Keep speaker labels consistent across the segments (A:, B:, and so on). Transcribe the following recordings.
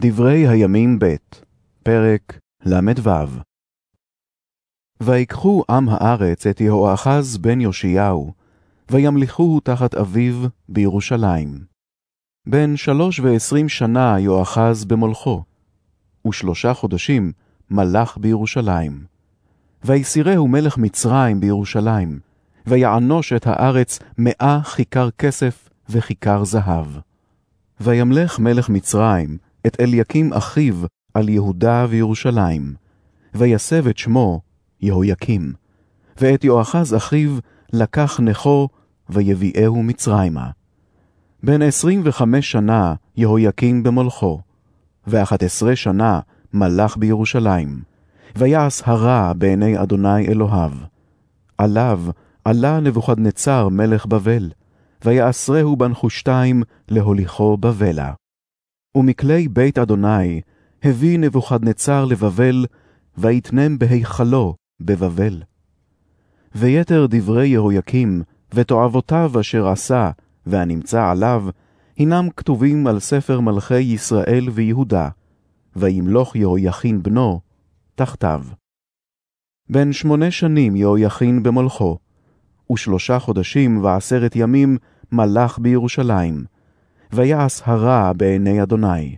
A: דברי הימים ב', פרק ל"ו. ויקחו עם הארץ את יהואחז בן יאשיהו, וימליכוהו תחת אביו בירושלים. בן שלוש ועשרים שנה יואחז במולכו, ושלושה חודשים מלך בירושלים. ויסירהו מלך מצרים בירושלים, ויענוש את הארץ מאה כיכר כסף וכיכר זהב. וימלך מלך מצרים את אליקים אחיו על יהודה וירושלים, ויסב את שמו יהויקים, ואת יואחז אחיו לקח נכו, ויביאהו מצרימה. בן עשרים וחמש שנה יהויקים במולכו, ואחת עשרה שנה מלך בירושלים, ויעש הרע בעיני אדוני אלוהיו. עליו עלה נבוכדנצר מלך בבל, ויעשרהו בנחושתיים להוליכו בבלה. ומכלי בית אדוני הביא נבוכדנצר לבבל, ויתנם בהיכלו בבבל. ויתר דברי יהויקים, ותועבותיו אשר עשה, והנמצא עליו, הנם כתובים על ספר מלכי ישראל ויהודה, וימלוך יהויכין בנו תחתיו. בן שמונה שנים יהויכין במולכו, ושלושה חודשים ועשרת ימים מלך בירושלים, ויעש הרע בעיני אדוני.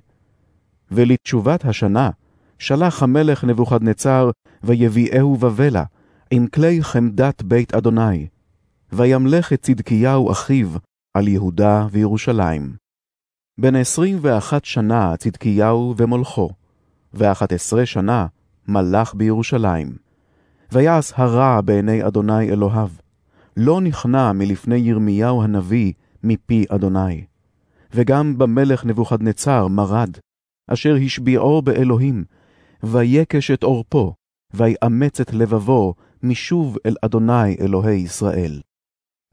A: ולתשובת השנה שלח המלך נבוכדנצר, ויביאהו בבלה, עם כלי חמדת בית אדוני, וימלך את צדקיהו אחיו על יהודה וירושלים. בן עשרים ואחת שנה צדקיהו ומולכו, ואחת עשרה שנה מלך בירושלים. ויעש הרע בעיני אדוני אלוהיו, לא נכנע מלפני ירמיהו הנביא מפי אדוני. וגם במלך נבוכדנצר מרד, אשר השביעו באלוהים, ויקש את עורפו, ויאמץ את לבבו משוב אל אדוני אלוהי ישראל.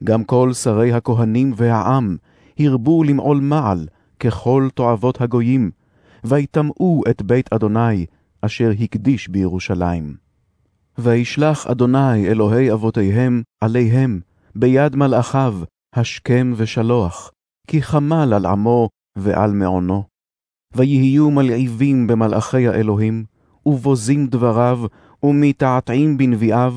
A: גם כל שרי הכהנים והעם הרבו למעול מעל, ככל תועבות הגויים, ויטמאו את בית אדוני, אשר הקדיש בירושלים. וישלח אדוני אלוהי אבותיהם עליהם, ביד מלאכיו, השכם ושלוח, כי חמל על עמו ועל מעונו. ויהיו מלעיבים במלאכי האלוהים, ובוזים דבריו, ומתעתעים בנביאיו,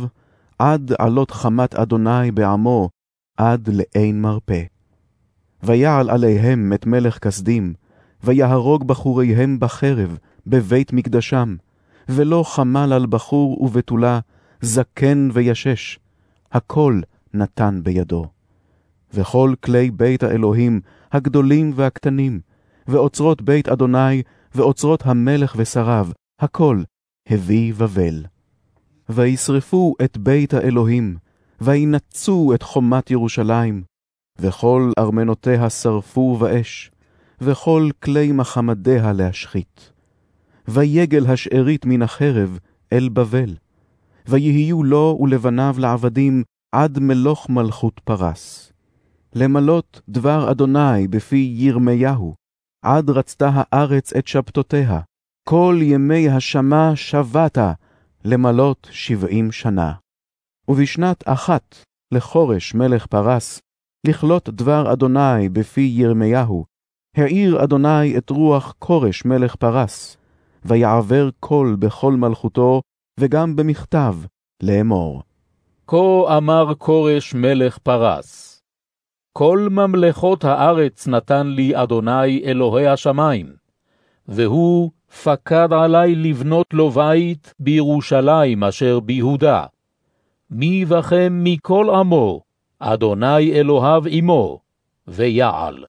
A: עד עלות חמת אדוני בעמו, עד לאין מרפא. ויעל עליהם את מלך כסדים, ויהרוג בחוריהם בחרב, בבית מקדשם, ולא חמל על בחור ובתולה, זקן וישש, הכל נתן בידו. וכל כלי בית האלוהים, הגדולים והקטנים, ואוצרות בית אדוני, ואוצרות המלך ושריו, הכל הביא בבל. וישרפו את בית האלוהים, וינצו את חומת ירושלים, וכל ארמנותיה שרפו באש, וכל כלי מחמדיה להשחית. ויגל השארית מן החרב אל בבל, ויהיו לו ולבניו לעבדים עד מלוך מלכות פרס. למלות דבר אדוני בפי ירמיהו, עד רצתה הארץ את שבתותיה, כל ימי השמה שבעת, למלות שבעים שנה. ובשנת אחת לחורש מלך פרס, לכלות דבר אדוני בפי ירמיהו, העיר אדוני את רוח כורש מלך פרס, ויעבר קול בכל מלכותו, וגם במכתב, לאמור.
B: כה אמר כורש מלך פרס, כל ממלכות הארץ נתן לי אדוני אלוהי השמיים, והוא פקד עלי לבנות לו בית בירושלים אשר ביהודה. מי בכם מכל עמו, אדוני אלוהיו עמו, ויעל.